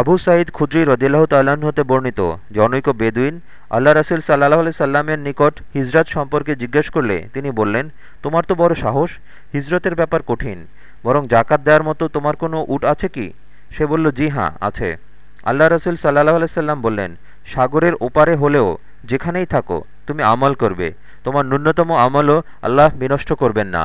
আবু সাঈদ খুদ্রি রদিল্লাহ তাল্লাহ্ন হতে বর্ণিত। জনৈক বেদুইন আল্লাহ রাসুল সাল্লাহ আলি সাল্লামের নিকট হিজরত সম্পর্কে জিজ্ঞেস করলে তিনি বললেন, তোমার তো বড় সাহস, হিজরতের ব্যাপার কঠিন। বরং জাকাত দেওয়ার মতো তোমার কোনো উট আছে কি? সে বলল, জি হ্যাঁ আছে। আল্লাহ রসুল সাল্লাহ আলাইসাল্লাম বললেন, সাগরের ওপারে হলেও যেখানেই থাকো, তুমি আমল করবে। তোমার ন্যূনতম আমলও আল্লাহ বিনষ্ট করবেন না।